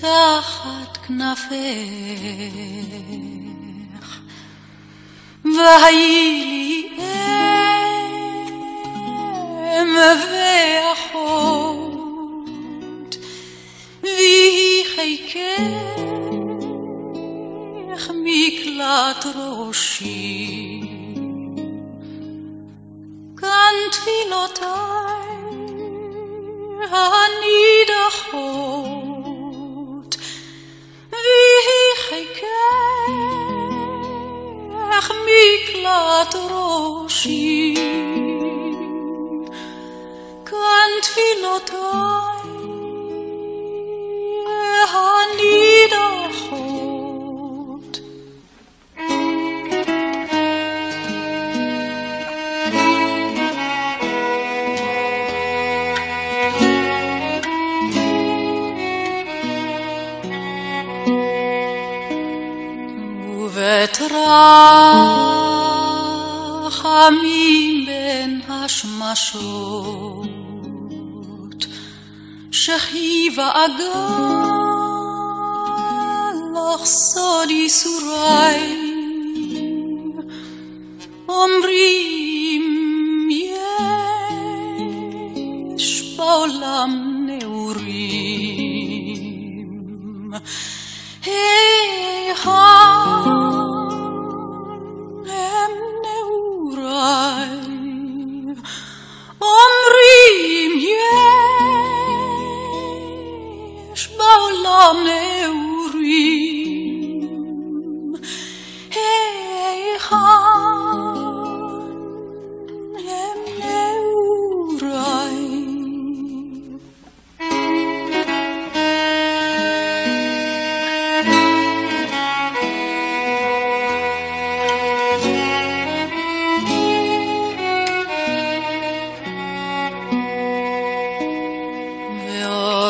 תחת כנפך, והי לי אם ואחות, ויהי חיקך מקלט ראשי. כאן תפילותיי הנידחות, iată roșii רחמים בין השמשות, שכיבה אגלח סוד ייסוריי, אומרים יש בעולם נעורים. היכן הם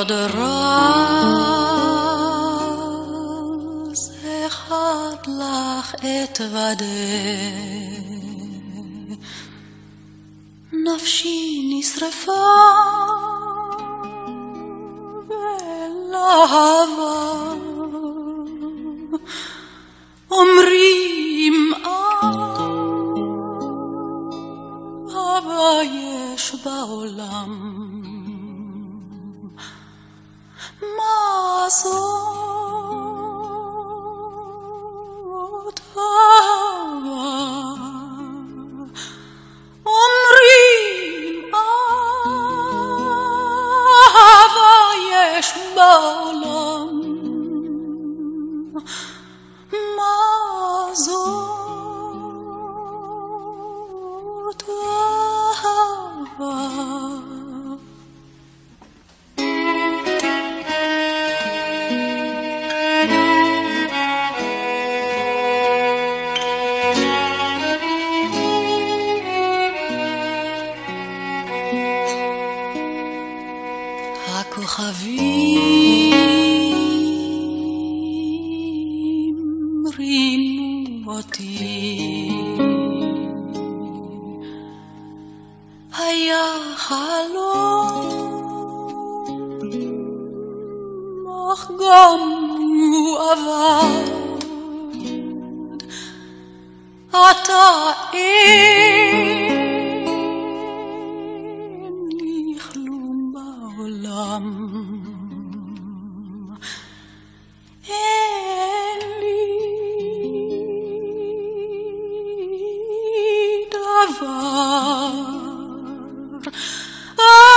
ועוד רז אחד לך אתוודה, נפשי נשרפה בלהבה, אומרים אהבה יש בעולם. Maso היה חלום, אך גם הוא אבד. עתה אין Oh.